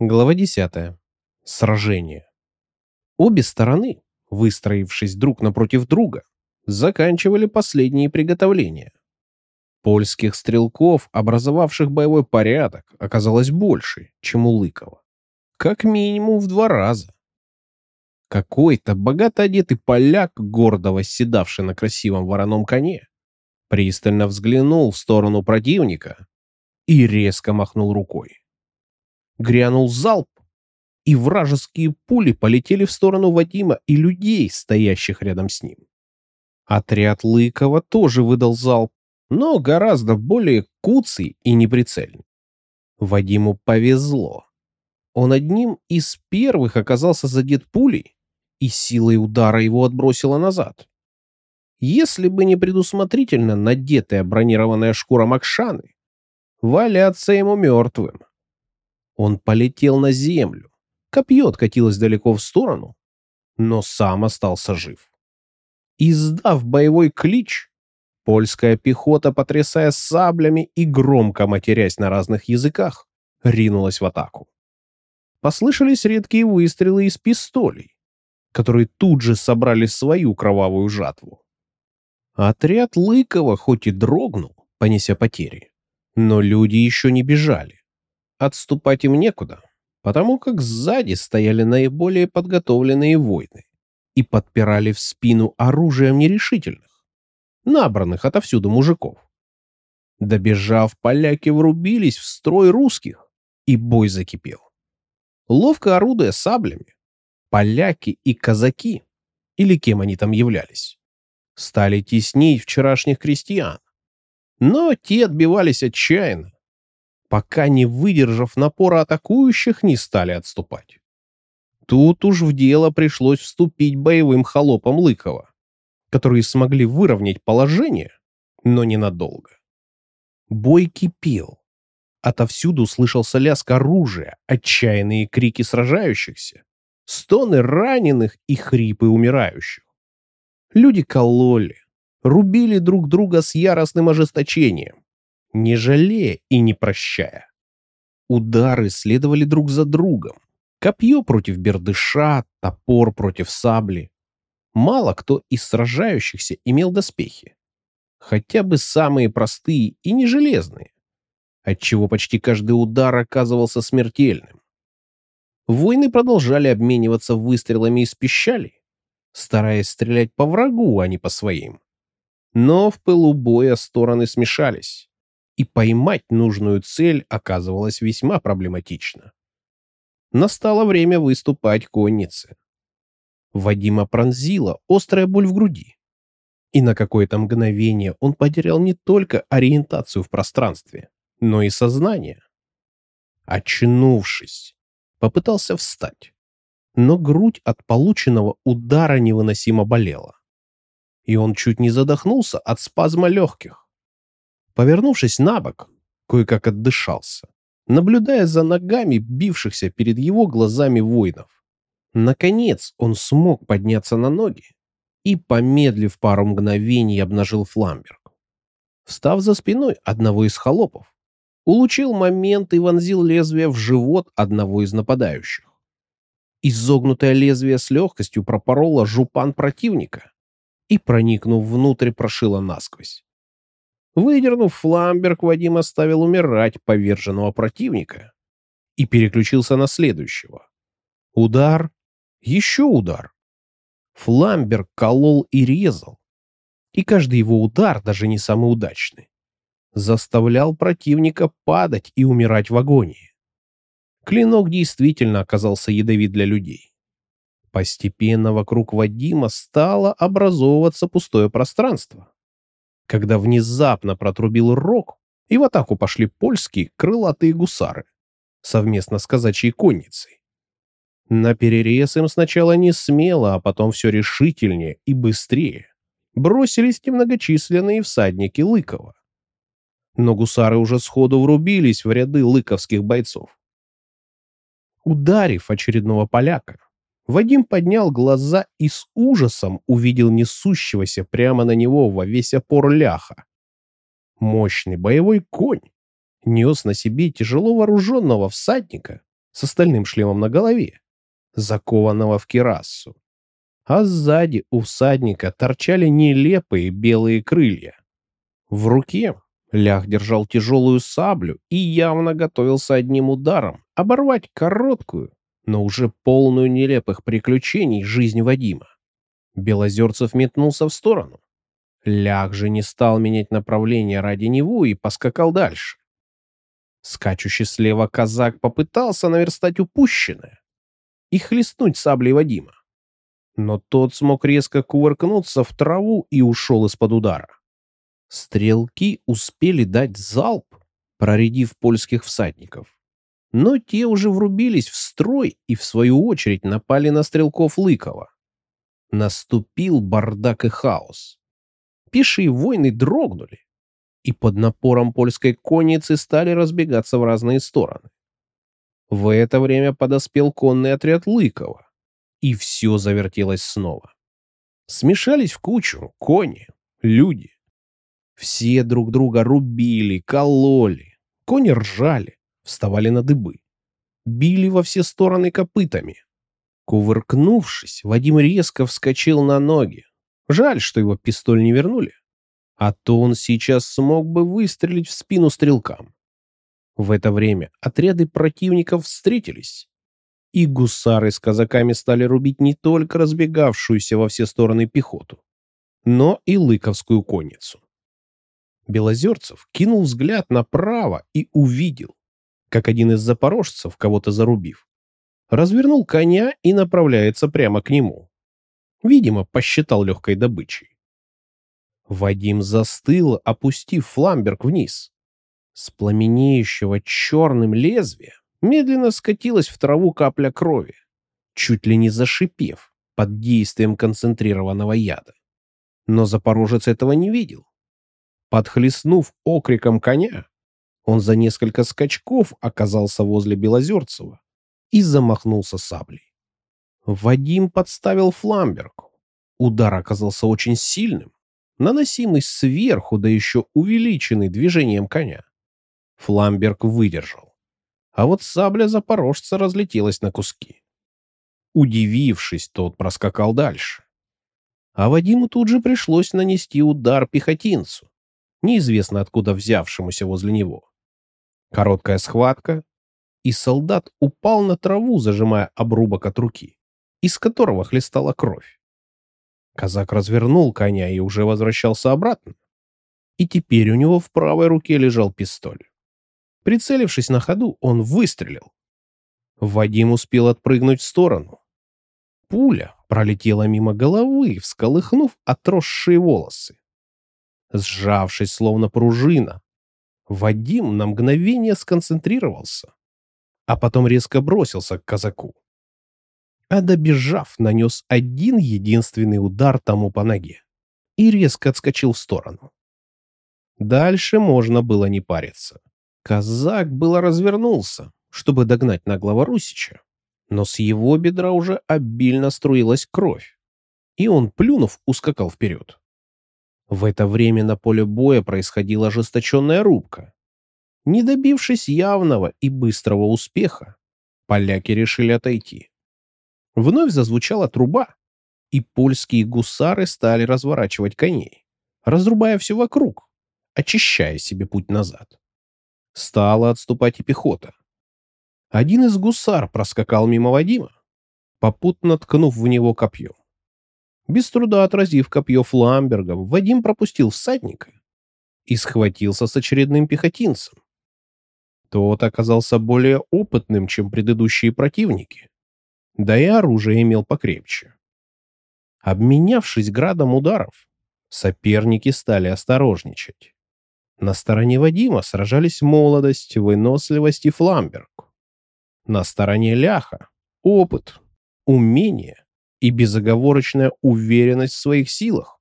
Глава 10. Сражение. Обе стороны, выстроившись друг напротив друга, заканчивали последние приготовления. Польских стрелков, образовавших боевой порядок, оказалось больше, чем у Лыкова. Как минимум в два раза. Какой-то богато одетый поляк, гордо восседавший на красивом вороном коне, пристально взглянул в сторону противника и резко махнул рукой. Грянул залп, и вражеские пули полетели в сторону Вадима и людей, стоящих рядом с ним. Отряд Лыкова тоже выдал залп, но гораздо более куцый и неприцельный. Вадиму повезло. Он одним из первых оказался задет пулей, и силой удара его отбросило назад. Если бы не предусмотрительно надетая бронированная шкура Макшаны, валяться ему мертвым. Он полетел на землю. Копье откатилось далеко в сторону, но сам остался жив. Издав боевой клич, польская пехота, потрясая саблями и громко матерясь на разных языках, ринулась в атаку. Послышались редкие выстрелы из пистолей, которые тут же собрали свою кровавую жатву. Отряд Лыкова хоть и дрогнул, понеся потери, но люди еще не бежали. Отступать им некуда, потому как сзади стояли наиболее подготовленные воины и подпирали в спину оружием нерешительных, набранных отовсюду мужиков. Добежав, поляки врубились в строй русских, и бой закипел. Ловко орудуя саблями, поляки и казаки, или кем они там являлись, стали теснить вчерашних крестьян. Но те отбивались отчаянно, пока не выдержав напора атакующих, не стали отступать. Тут уж в дело пришлось вступить боевым холопам Лыкова, которые смогли выровнять положение, но ненадолго. Бой кипел. Отовсюду слышался лязг оружия, отчаянные крики сражающихся, стоны раненых и хрипы умирающих. Люди кололи, рубили друг друга с яростным ожесточением, не жалея и не прощая. Удары следовали друг за другом. Копье против бердыша, топор против сабли. Мало кто из сражающихся имел доспехи. Хотя бы самые простые и не железные, отчего почти каждый удар оказывался смертельным. Воины продолжали обмениваться выстрелами из пищали, стараясь стрелять по врагу, а не по своим. Но в пылу боя стороны смешались и поймать нужную цель оказывалось весьма проблематично. Настало время выступать коннице. Вадима пронзила острая боль в груди. И на какое-то мгновение он потерял не только ориентацию в пространстве, но и сознание. Очнувшись, попытался встать, но грудь от полученного удара невыносимо болела. И он чуть не задохнулся от спазма легких. Повернувшись на бок, кое-как отдышался, наблюдая за ногами бившихся перед его глазами воинов. Наконец он смог подняться на ноги и, помедлив пару мгновений, обнажил фламберг. Встав за спиной одного из холопов, улучил момент и вонзил лезвие в живот одного из нападающих. Изогнутое лезвие с легкостью пропороло жупан противника и, проникнув внутрь, прошило насквозь. Выдернув фламберг, Вадим оставил умирать поверженного противника и переключился на следующего. Удар, еще удар. Фламберг колол и резал, и каждый его удар, даже не самый удачный, заставлял противника падать и умирать в агонии. Клинок действительно оказался ядовит для людей. Постепенно вокруг Вадима стало образовываться пустое пространство когда внезапно протрубил рог, и в атаку пошли польские крылатые гусары, совместно с казачьей конницей. На перерез им сначала не смело, а потом все решительнее и быстрее бросились немногочисленные всадники Лыкова. Но гусары уже сходу врубились в ряды лыковских бойцов. Ударив очередного поляка, Вадим поднял глаза и с ужасом увидел несущегося прямо на него во весь опор ляха. Мощный боевой конь нес на себе тяжело вооруженного всадника с остальным шлемом на голове, закованного в кирасу. А сзади у всадника торчали нелепые белые крылья. В руке Лях держал тяжелую саблю и явно готовился одним ударом оборвать короткую, но уже полную нелепых приключений жизнь Вадима. Белозерцев метнулся в сторону. Лях же не стал менять направление ради него и поскакал дальше. Скачущий слева казак попытался наверстать упущенное и хлестнуть саблей Вадима. Но тот смог резко кувыркнуться в траву и ушел из-под удара. Стрелки успели дать залп, проредив польских всадников. Но те уже врубились в строй и, в свою очередь, напали на стрелков Лыкова. Наступил бардак и хаос. Пешие войны дрогнули, и под напором польской конницы стали разбегаться в разные стороны. В это время подоспел конный отряд Лыкова, и все завертелось снова. Смешались в кучу кони, люди. Все друг друга рубили, кололи, кони ржали, вставали на дыбы, били во все стороны копытами. Кувыркнувшись, Вадим резко вскочил на ноги. Жаль, что его пистоль не вернули. А то он сейчас смог бы выстрелить в спину стрелкам. В это время отряды противников встретились. И гусары с казаками стали рубить не только разбегавшуюся во все стороны пехоту, но и лыковскую конницу. Белозерцев кинул взгляд направо и увидел, как один из запорожцев, кого-то зарубив, развернул коня и направляется прямо к нему. Видимо, посчитал легкой добычей. Вадим застыл, опустив фламберг вниз. С пламенеющего черным лезвия медленно скатилась в траву капля крови, чуть ли не зашипев под действием концентрированного яда. Но запорожец этого не видел. Подхлестнув окриком коня, он за несколько скачков оказался возле Белозерцева и замахнулся саблей. Вадим подставил фламберг. Удар оказался очень сильным, наносимый сверху, да еще увеличенный движением коня. Фламберг выдержал. А вот сабля запорожца разлетелась на куски. Удивившись, тот проскакал дальше. А Вадиму тут же пришлось нанести удар пехотинцу, неизвестно откуда взявшемуся возле него. Короткая схватка, и солдат упал на траву, зажимая обрубок от руки, из которого хлестала кровь. Казак развернул коня и уже возвращался обратно. И теперь у него в правой руке лежал пистоль. Прицелившись на ходу, он выстрелил. Вадим успел отпрыгнуть в сторону. Пуля пролетела мимо головы, всколыхнув отросшие волосы. Сжавшись, словно пружина, Вадим на мгновение сконцентрировался, а потом резко бросился к казаку а добежав, нанес один единственный удар тому по ноге и резко отскочил в сторону. Дальше можно было не париться. Казак было развернулся, чтобы догнать наглого Русича, но с его бедра уже обильно струилась кровь, и он, плюнув, ускакал вперед. В это время на поле боя происходила ожесточенная рубка. Не добившись явного и быстрого успеха, поляки решили отойти. Вновь зазвучала труба, и польские гусары стали разворачивать коней, разрубая все вокруг, очищая себе путь назад. Стала отступать и пехота. Один из гусар проскакал мимо Вадима, попутно ткнув в него копьем. Без труда отразив копье фламбергом, Вадим пропустил всадника и схватился с очередным пехотинцем. Тот оказался более опытным, чем предыдущие противники, да и оружие имел покрепче. Обменявшись градом ударов, соперники стали осторожничать. На стороне Вадима сражались молодость, выносливость и фламберг. На стороне Ляха — опыт, умение и безоговорочная уверенность в своих силах.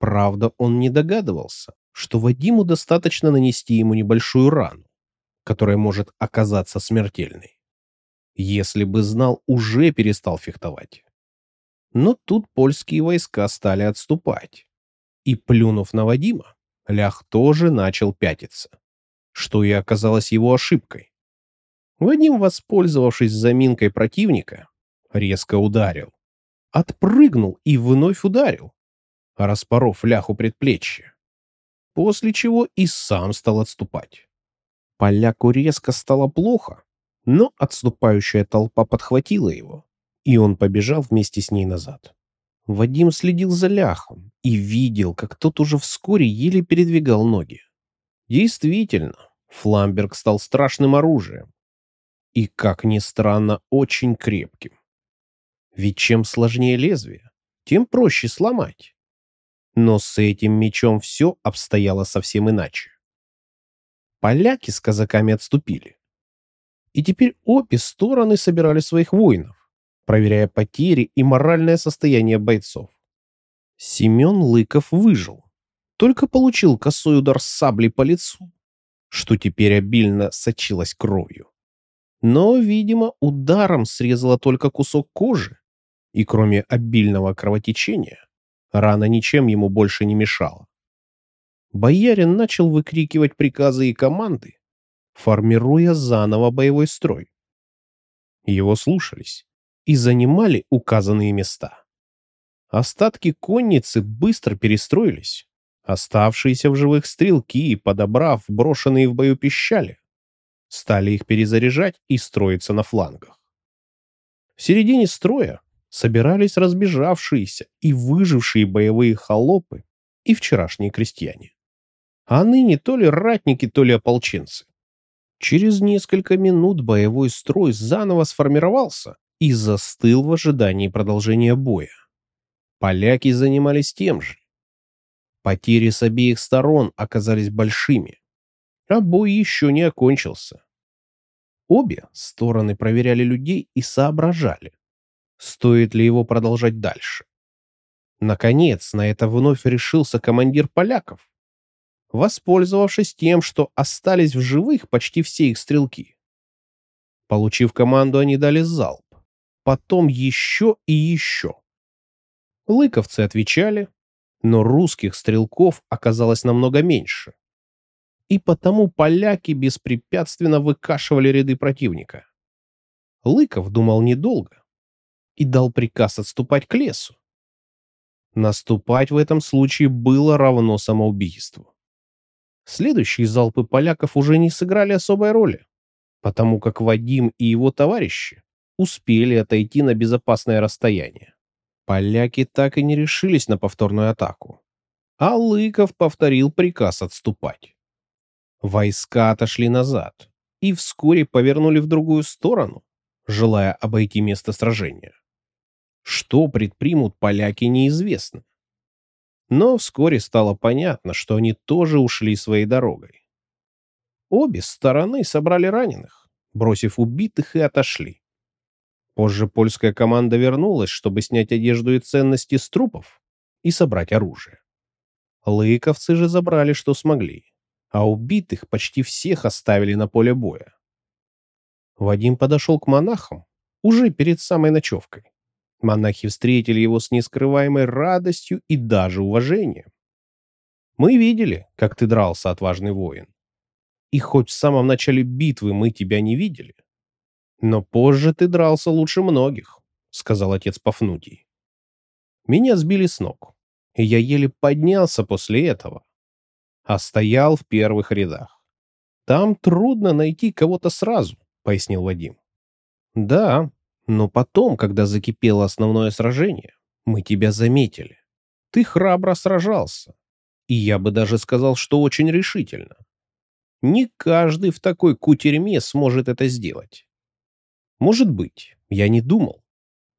Правда, он не догадывался, что Вадиму достаточно нанести ему небольшую рану, которая может оказаться смертельной. Если бы знал, уже перестал фехтовать. Но тут польские войска стали отступать. И, плюнув на Вадима, Лях тоже начал пятиться, что и оказалось его ошибкой. Вадим, воспользовавшись заминкой противника, резко ударил. Отпрыгнул и вновь ударил, распоров ляху предплечья. После чего и сам стал отступать. Поляку резко стало плохо, но отступающая толпа подхватила его, и он побежал вместе с ней назад. Вадим следил за ляхом и видел, как тот уже вскоре еле передвигал ноги. Действительно, Фламберг стал страшным оружием. И, как ни странно, очень крепким. Ведь чем сложнее лезвие, тем проще сломать. Но с этим мечом все обстояло совсем иначе. Поляки с казаками отступили. И теперь обе стороны собирали своих воинов, проверяя потери и моральное состояние бойцов. Семен Лыков выжил, только получил косой удар саблей по лицу что теперь обильно сочилось кровью. Но, видимо, ударом срезала только кусок кожи, и кроме обильного кровотечения, рана ничем ему больше не мешала. Боярин начал выкрикивать приказы и команды, формируя заново боевой строй. Его слушались и занимали указанные места. Остатки конницы быстро перестроились, Оставшиеся в живых стрелки, подобрав брошенные в бою пищали, стали их перезаряжать и строиться на флангах. В середине строя собирались разбежавшиеся и выжившие боевые холопы и вчерашние крестьяне. А ныне то ли ратники, то ли ополченцы. Через несколько минут боевой строй заново сформировался и застыл в ожидании продолжения боя. Поляки занимались тем же. Потери с обеих сторон оказались большими, а бой еще не окончился. Обе стороны проверяли людей и соображали, стоит ли его продолжать дальше. Наконец, на это вновь решился командир поляков, воспользовавшись тем, что остались в живых почти все их стрелки. Получив команду, они дали залп, потом еще и еще. Лыковцы отвечали, но русских стрелков оказалось намного меньше. И потому поляки беспрепятственно выкашивали ряды противника. Лыков думал недолго и дал приказ отступать к лесу. Наступать в этом случае было равно самоубийству. Следующие залпы поляков уже не сыграли особой роли, потому как Вадим и его товарищи успели отойти на безопасное расстояние. Поляки так и не решились на повторную атаку. А Лыков повторил приказ отступать. Войска отошли назад и вскоре повернули в другую сторону, желая обойти место сражения. Что предпримут поляки, неизвестно. Но вскоре стало понятно, что они тоже ушли своей дорогой. Обе стороны собрали раненых, бросив убитых и отошли. Позже польская команда вернулась, чтобы снять одежду и ценности с трупов и собрать оружие. Лыковцы же забрали, что смогли, а убитых почти всех оставили на поле боя. Вадим подошел к монахам уже перед самой ночевкой. Монахи встретили его с нескрываемой радостью и даже уважением. «Мы видели, как ты дрался, отважный воин. И хоть в самом начале битвы мы тебя не видели, но позже ты дрался лучше многих, сказал отец Пафнутий. Меня сбили с ног, и я еле поднялся после этого, а стоял в первых рядах. Там трудно найти кого-то сразу, пояснил Вадим. Да, но потом, когда закипело основное сражение, мы тебя заметили. Ты храбро сражался. И я бы даже сказал, что очень решительно. Не каждый в такой кутерьме сможет это сделать. Может быть, я не думал.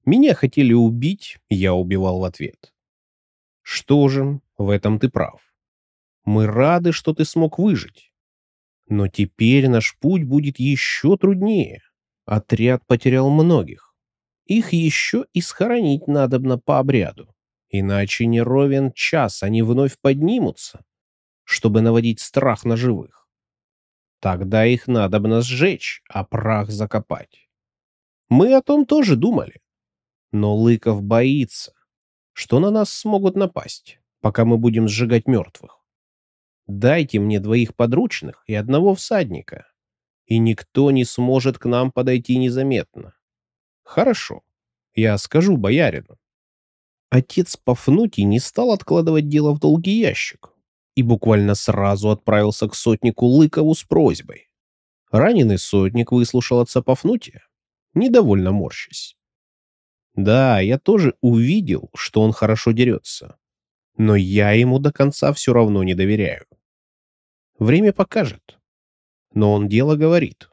Меня хотели убить, я убивал в ответ. Что же, в этом ты прав. Мы рады, что ты смог выжить. Но теперь наш путь будет еще труднее. Отряд потерял многих. Их еще и схоронить надобно по обряду. Иначе не ровен час они вновь поднимутся, чтобы наводить страх на живых. Тогда их надобно сжечь, а прах закопать. Мы о том тоже думали. Но Лыков боится, что на нас смогут напасть, пока мы будем сжигать мертвых. Дайте мне двоих подручных и одного всадника. И никто не сможет к нам подойти незаметно. Хорошо, я скажу боярину. Отец Пафнутий не стал откладывать дело в долгий ящик и буквально сразу отправился к сотнику Лыкову с просьбой. Раненый сотник выслушал отца Пафнутия, недовольно морщась. Да, я тоже увидел, что он хорошо дерется, но я ему до конца все равно не доверяю. Время покажет. Но он дело говорит.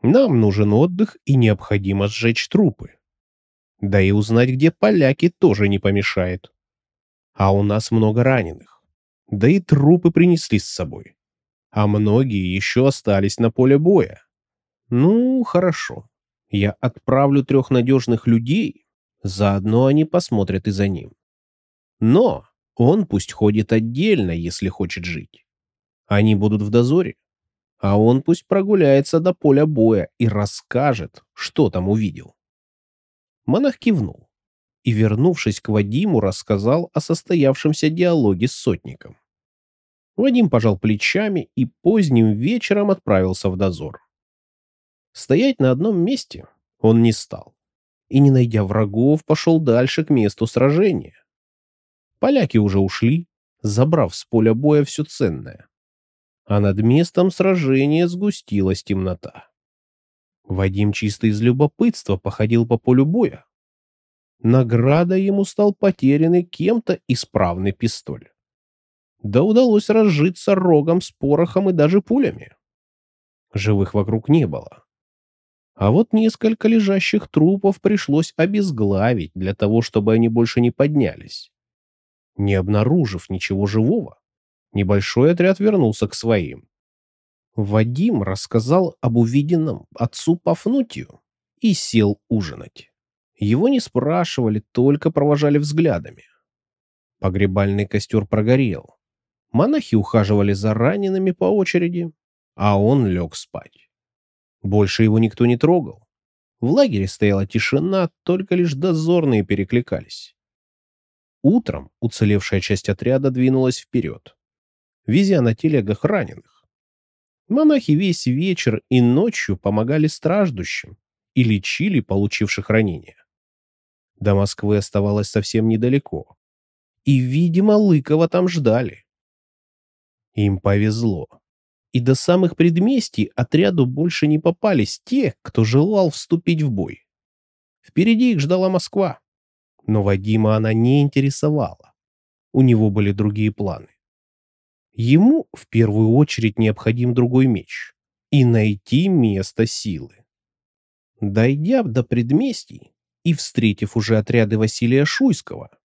Нам нужен отдых и необходимо сжечь трупы. Да и узнать, где поляки, тоже не помешает. А у нас много раненых. Да и трупы принесли с собой. А многие еще остались на поле боя. Ну, хорошо. Я отправлю трех надежных людей, заодно они посмотрят и за ним. Но он пусть ходит отдельно, если хочет жить. Они будут в дозоре. А он пусть прогуляется до поля боя и расскажет, что там увидел. Монах кивнул и, вернувшись к Вадиму, рассказал о состоявшемся диалоге с сотником. Вадим пожал плечами и поздним вечером отправился в дозор. Стоять на одном месте он не стал и, не найдя врагов, пошел дальше к месту сражения. Поляки уже ушли, забрав с поля боя все ценное. А над местом сражения сгустилась темнота. Вадим чисто из любопытства походил по полю боя. Награда ему стал потерянный кем-то исправный пистоль. Да удалось разжиться рогом с порохом и даже пулями. Живых вокруг не было. А вот несколько лежащих трупов пришлось обезглавить для того, чтобы они больше не поднялись. Не обнаружив ничего живого, небольшой отряд вернулся к своим. Вадим рассказал об увиденном отцу Пафнутию и сел ужинать. Его не спрашивали, только провожали взглядами. Погребальный костер прогорел. Монахи ухаживали за ранеными по очереди, а он лег спать. Больше его никто не трогал. В лагере стояла тишина, только лишь дозорные перекликались. Утром уцелевшая часть отряда двинулась вперед, везя на телегах раненых. Монахи весь вечер и ночью помогали страждущим и лечили получивших ранения. До Москвы оставалось совсем недалеко. И, видимо, Лыкова там ждали. Им повезло. И до самых предместий отряду больше не попались те, кто желал вступить в бой. Впереди их ждала Москва. Но Вадима она не интересовала. У него были другие планы. Ему в первую очередь необходим другой меч и найти место силы. Дойдя до предместий и встретив уже отряды Василия Шуйского,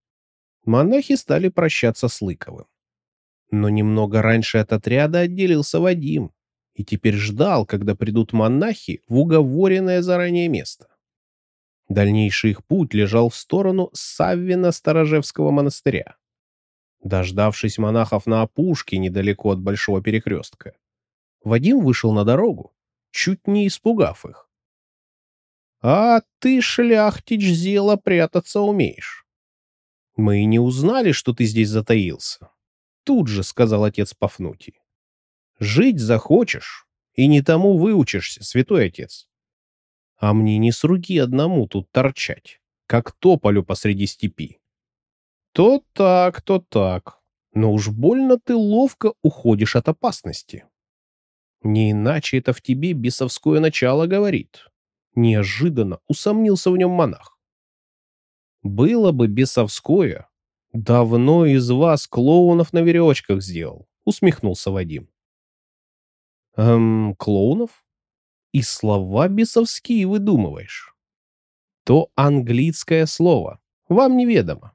монахи стали прощаться с Лыковым. Но немного раньше от отряда отделился Вадим и теперь ждал, когда придут монахи в уговоренное заранее место. Дальнейший их путь лежал в сторону Саввина-Сторожевского монастыря. Дождавшись монахов на опушке недалеко от большого перекрестка, Вадим вышел на дорогу, чуть не испугав их. «А ты, шляхтич, зело прятаться умеешь. Мы не узнали, что ты здесь затаился», — тут же сказал отец Пафнутий. «Жить захочешь, и не тому выучишься, святой отец. А мне не с руки одному тут торчать, как тополю посреди степи. То так, то так. Но уж больно ты ловко уходишь от опасности. Не иначе это в тебе бесовское начало говорит. Неожиданно усомнился в нем монах. Было бы бесовское, давно из вас клоунов на веревочках сделал, усмехнулся Вадим. Эм, клоунов? И слова бесовские выдумываешь. То английское слово, вам неведомо.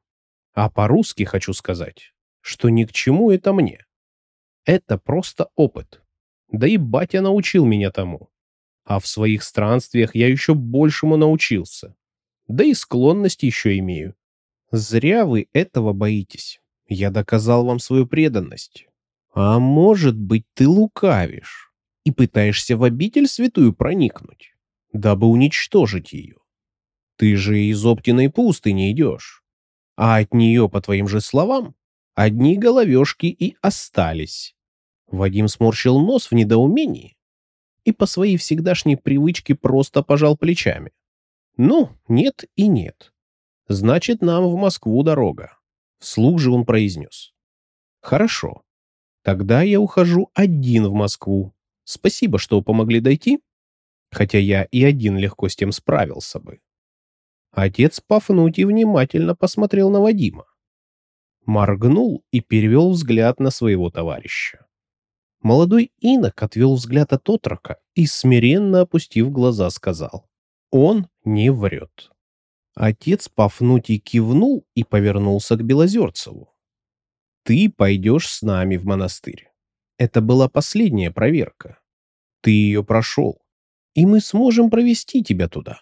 А по-русски хочу сказать, что ни к чему это мне. Это просто опыт. Да и батя научил меня тому. А в своих странствиях я еще большему научился. Да и склонность еще имею. Зря вы этого боитесь. Я доказал вам свою преданность. А может быть, ты лукавишь и пытаешься в обитель святую проникнуть, дабы уничтожить ее. Ты же из Оптиной пустыни идешь а от нее, по твоим же словам, одни головешки и остались. Вадим сморщил нос в недоумении и по своей всегдашней привычке просто пожал плечами. Ну, нет и нет. Значит, нам в Москву дорога. Вслух же он произнес. Хорошо. Тогда я ухожу один в Москву. Спасибо, что помогли дойти. Хотя я и один легко с тем справился бы. Отец Пафнутий внимательно посмотрел на Вадима. Моргнул и перевел взгляд на своего товарища. Молодой инок отвел взгляд от отрока и, смиренно опустив глаза, сказал. Он не врет. Отец Пафнутий кивнул и повернулся к Белозерцеву. «Ты пойдешь с нами в монастырь. Это была последняя проверка. Ты ее прошел, и мы сможем провести тебя туда.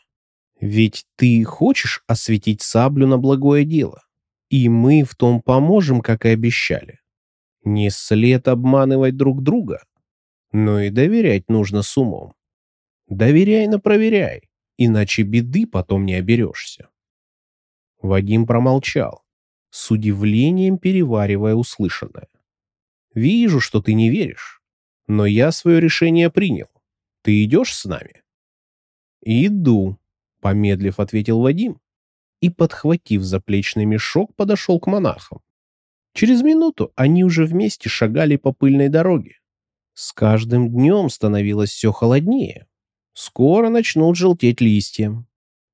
Ведь ты хочешь осветить саблю на благое дело, и мы в том поможем, как и обещали. Не след обманывать друг друга, но и доверять нужно с умом. Доверяй, но проверяй, иначе беды потом не оберешься. Вадим промолчал, с удивлением переваривая услышанное. «Вижу, что ты не веришь, но я свое решение принял. Ты идешь с нами?» «Иду», — помедлив ответил Вадим и, подхватив заплечный мешок, подошел к монахам. Через минуту они уже вместе шагали по пыльной дороге. С каждым днем становилось все холоднее. Скоро начнут желтеть листья.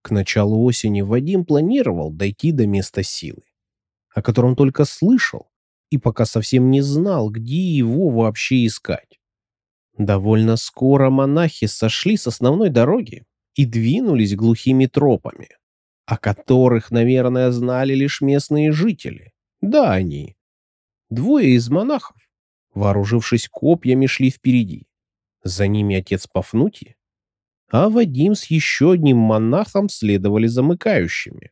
К началу осени Вадим планировал дойти до места силы, о котором только слышал и пока совсем не знал, где его вообще искать. Довольно скоро монахи сошли с основной дороги и двинулись глухими тропами, о которых, наверное, знали лишь местные жители. Да, они. Двое из монахов, вооружившись копьями, шли впереди. За ними отец Пафнутий а Вадим с еще одним монахом следовали замыкающими.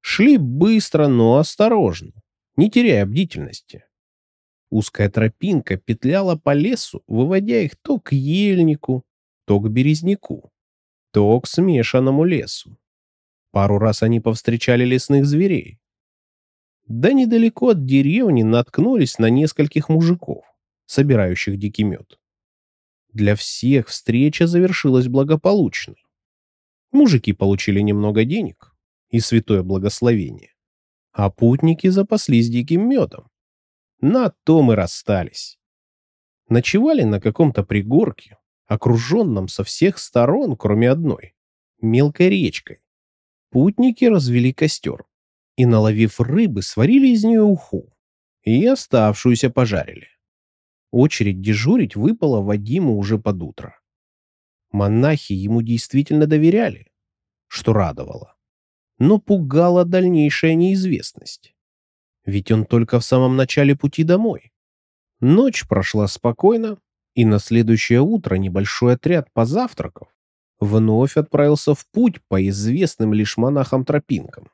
Шли быстро, но осторожно, не теряя бдительности. Узкая тропинка петляла по лесу, выводя их то к ельнику, то к березняку, то к смешанному лесу. Пару раз они повстречали лесных зверей. Да недалеко от деревни наткнулись на нескольких мужиков, собирающих дикий мед. Для всех встреча завершилась благополучно. Мужики получили немного денег и святое благословение, а путники запаслись диким медом. На том и расстались. Ночевали на каком-то пригорке, окруженном со всех сторон, кроме одной, мелкой речкой. Путники развели костер и, наловив рыбы, сварили из нее уху и оставшуюся пожарили. Очередь дежурить выпала Вадиму уже под утро. Монахи ему действительно доверяли, что радовало. Но пугала дальнейшая неизвестность. Ведь он только в самом начале пути домой. Ночь прошла спокойно, и на следующее утро небольшой отряд позавтракав вновь отправился в путь по известным лишь монахам тропинкам.